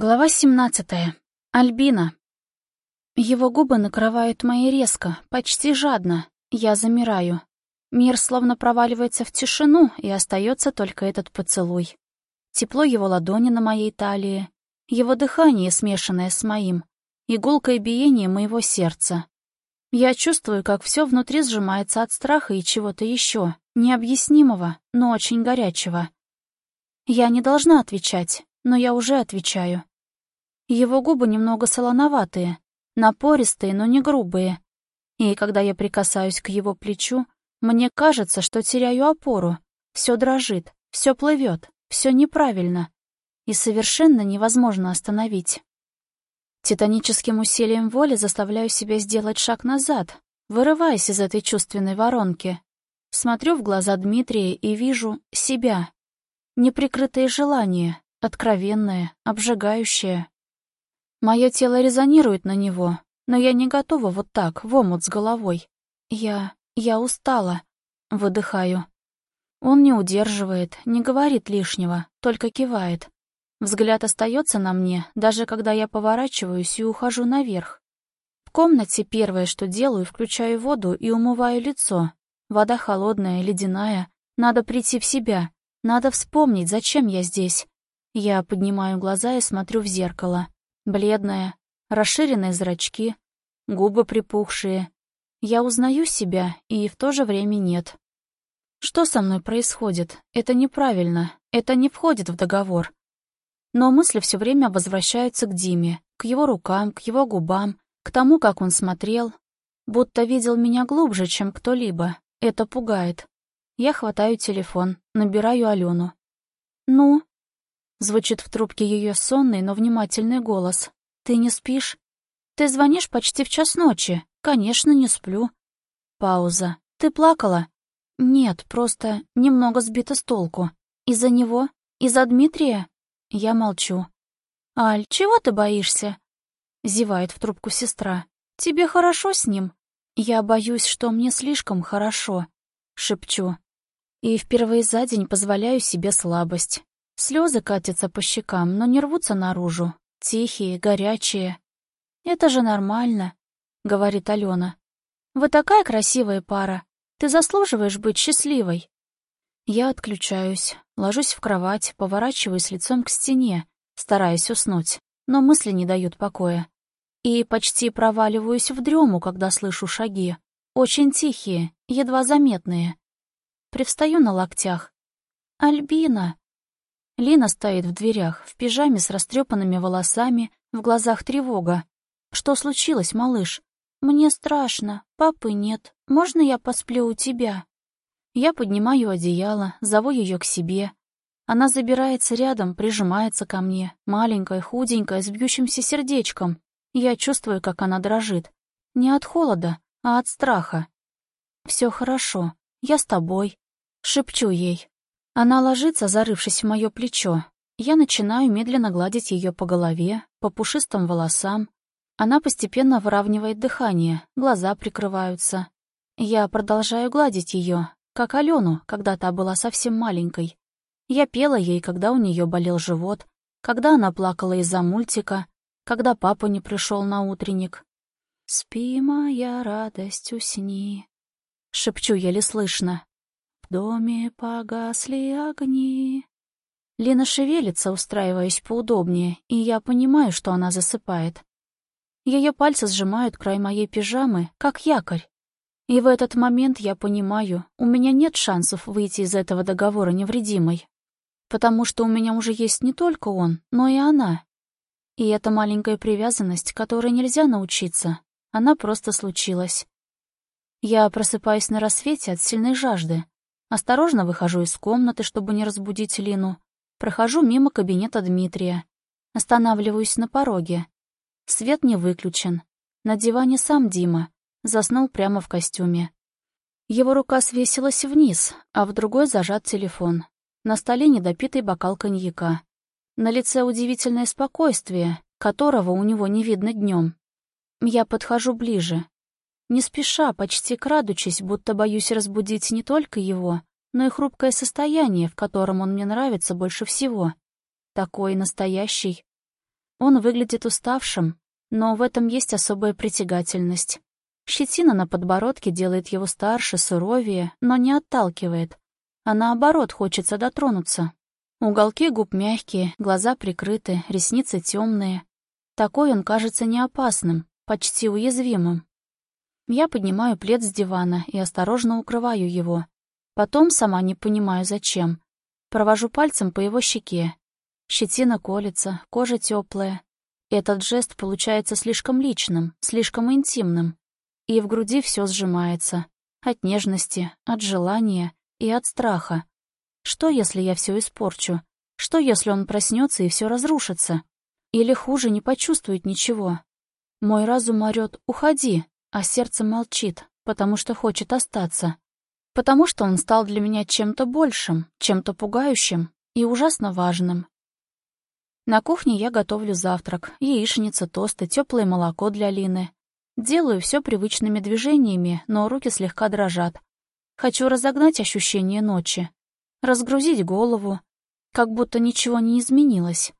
Глава 17. Альбина. Его губы накрывают мои резко, почти жадно. Я замираю. Мир словно проваливается в тишину, и остается только этот поцелуй. Тепло его ладони на моей талии, его дыхание, смешанное с моим, игулкое биение моего сердца. Я чувствую, как все внутри сжимается от страха и чего-то еще, необъяснимого, но очень горячего. Я не должна отвечать, но я уже отвечаю. Его губы немного солоноватые, напористые, но не грубые. И когда я прикасаюсь к его плечу, мне кажется, что теряю опору. Все дрожит, все плывет, все неправильно. И совершенно невозможно остановить. Титаническим усилием воли заставляю себя сделать шаг назад, вырываясь из этой чувственной воронки. Смотрю в глаза Дмитрия и вижу себя. Неприкрытые желания, откровенное, обжигающее. Мое тело резонирует на него, но я не готова вот так, в омут с головой. Я... я устала. Выдыхаю. Он не удерживает, не говорит лишнего, только кивает. Взгляд остается на мне, даже когда я поворачиваюсь и ухожу наверх. В комнате первое, что делаю, включаю воду и умываю лицо. Вода холодная, ледяная. Надо прийти в себя. Надо вспомнить, зачем я здесь. Я поднимаю глаза и смотрю в зеркало. Бледная, расширенные зрачки, губы припухшие. Я узнаю себя, и в то же время нет. Что со мной происходит? Это неправильно, это не входит в договор. Но мысли все время возвращаются к Диме, к его рукам, к его губам, к тому, как он смотрел, будто видел меня глубже, чем кто-либо. Это пугает. Я хватаю телефон, набираю Алену. «Ну?» Звучит в трубке ее сонный, но внимательный голос. «Ты не спишь?» «Ты звонишь почти в час ночи. Конечно, не сплю». Пауза. «Ты плакала?» «Нет, просто немного сбита с толку. Из-за него? Из-за Дмитрия?» Я молчу. «Аль, чего ты боишься?» Зевает в трубку сестра. «Тебе хорошо с ним?» «Я боюсь, что мне слишком хорошо», — шепчу. И впервые за день позволяю себе слабость. Слезы катятся по щекам, но не рвутся наружу. Тихие, горячие. «Это же нормально», — говорит Алена. «Вы такая красивая пара. Ты заслуживаешь быть счастливой». Я отключаюсь, ложусь в кровать, поворачиваюсь лицом к стене, стараясь уснуть, но мысли не дают покоя. И почти проваливаюсь в дрему, когда слышу шаги. Очень тихие, едва заметные. Привстаю на локтях. «Альбина!» Лина стоит в дверях, в пижаме с растрепанными волосами, в глазах тревога. «Что случилось, малыш?» «Мне страшно. Папы нет. Можно я посплю у тебя?» Я поднимаю одеяло, зову ее к себе. Она забирается рядом, прижимается ко мне, маленькая, худенькая, с бьющимся сердечком. Я чувствую, как она дрожит. Не от холода, а от страха. Все хорошо. Я с тобой. Шепчу ей. Она ложится, зарывшись в мое плечо. Я начинаю медленно гладить ее по голове, по пушистым волосам. Она постепенно выравнивает дыхание, глаза прикрываются. Я продолжаю гладить ее, как Алену, когда та была совсем маленькой. Я пела ей, когда у нее болел живот, когда она плакала из-за мультика, когда папа не пришел на утренник. «Спи, моя радость, усни», — шепчу еле слышно доме погасли огни. Лена шевелится, устраиваясь поудобнее, и я понимаю, что она засыпает. Ее пальцы сжимают край моей пижамы, как якорь. И в этот момент я понимаю, у меня нет шансов выйти из этого договора невредимой. Потому что у меня уже есть не только он, но и она. И эта маленькая привязанность, которой нельзя научиться, она просто случилась. Я просыпаюсь на рассвете от сильной жажды, Осторожно выхожу из комнаты, чтобы не разбудить Лину. Прохожу мимо кабинета Дмитрия. Останавливаюсь на пороге. Свет не выключен. На диване сам Дима. Заснул прямо в костюме. Его рука свесилась вниз, а в другой зажат телефон. На столе недопитый бокал коньяка. На лице удивительное спокойствие, которого у него не видно днем. Я подхожу ближе, не спеша, почти крадучись, будто боюсь разбудить не только его, но и хрупкое состояние, в котором он мне нравится больше всего. Такой настоящий. Он выглядит уставшим, но в этом есть особая притягательность. Щетина на подбородке делает его старше, суровее, но не отталкивает, а наоборот хочется дотронуться. Уголки губ мягкие, глаза прикрыты, ресницы темные. Такой он кажется не опасным, почти уязвимым. Я поднимаю плед с дивана и осторожно укрываю его. Потом, сама не понимаю зачем, провожу пальцем по его щеке. Щетина колется, кожа теплая. Этот жест получается слишком личным, слишком интимным. И в груди все сжимается. От нежности, от желания и от страха. Что, если я все испорчу? Что, если он проснется и все разрушится? Или хуже, не почувствует ничего? Мой разум орёт «Уходи!», а сердце молчит, потому что хочет остаться. Потому что он стал для меня чем-то большим, чем-то пугающим и ужасно важным. На кухне я готовлю завтрак, яичница, тосты, теплое молоко для Лины. Делаю все привычными движениями, но руки слегка дрожат. Хочу разогнать ощущение ночи, разгрузить голову, как будто ничего не изменилось.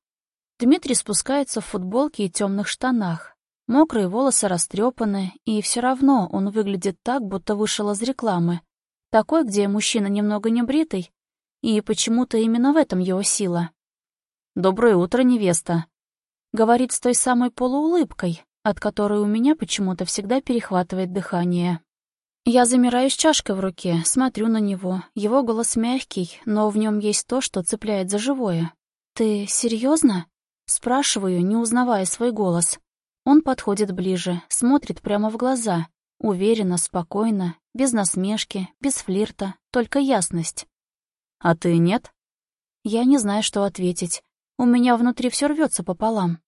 Дмитрий спускается в футболке и темных штанах. Мокрые волосы растрепаны, и все равно он выглядит так, будто вышел из рекламы. Такой, где мужчина немного небритый, и почему-то именно в этом его сила. «Доброе утро, невеста», — говорит с той самой полуулыбкой, от которой у меня почему-то всегда перехватывает дыхание. Я замираю с чашкой в руке, смотрю на него. Его голос мягкий, но в нем есть то, что цепляет за живое. «Ты серьезно? спрашиваю, не узнавая свой голос. Он подходит ближе, смотрит прямо в глаза. Уверенно, спокойно, без насмешки, без флирта, только ясность. «А ты нет?» Я не знаю, что ответить. У меня внутри все рвется пополам.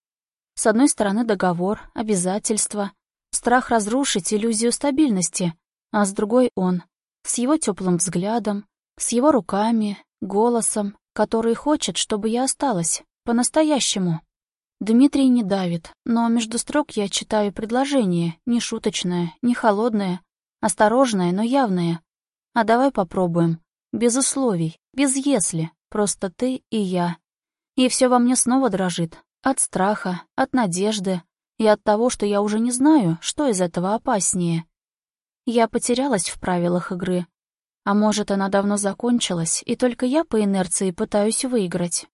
С одной стороны договор, обязательства, страх разрушить иллюзию стабильности, а с другой он, с его теплым взглядом, с его руками, голосом, который хочет, чтобы я осталась, по-настоящему. Дмитрий не давит, но между строк я читаю предложение, не шуточное, не холодное, осторожное, но явное. А давай попробуем. Без условий, без «если», просто ты и я. И все во мне снова дрожит. От страха, от надежды и от того, что я уже не знаю, что из этого опаснее. Я потерялась в правилах игры. А может, она давно закончилась, и только я по инерции пытаюсь выиграть.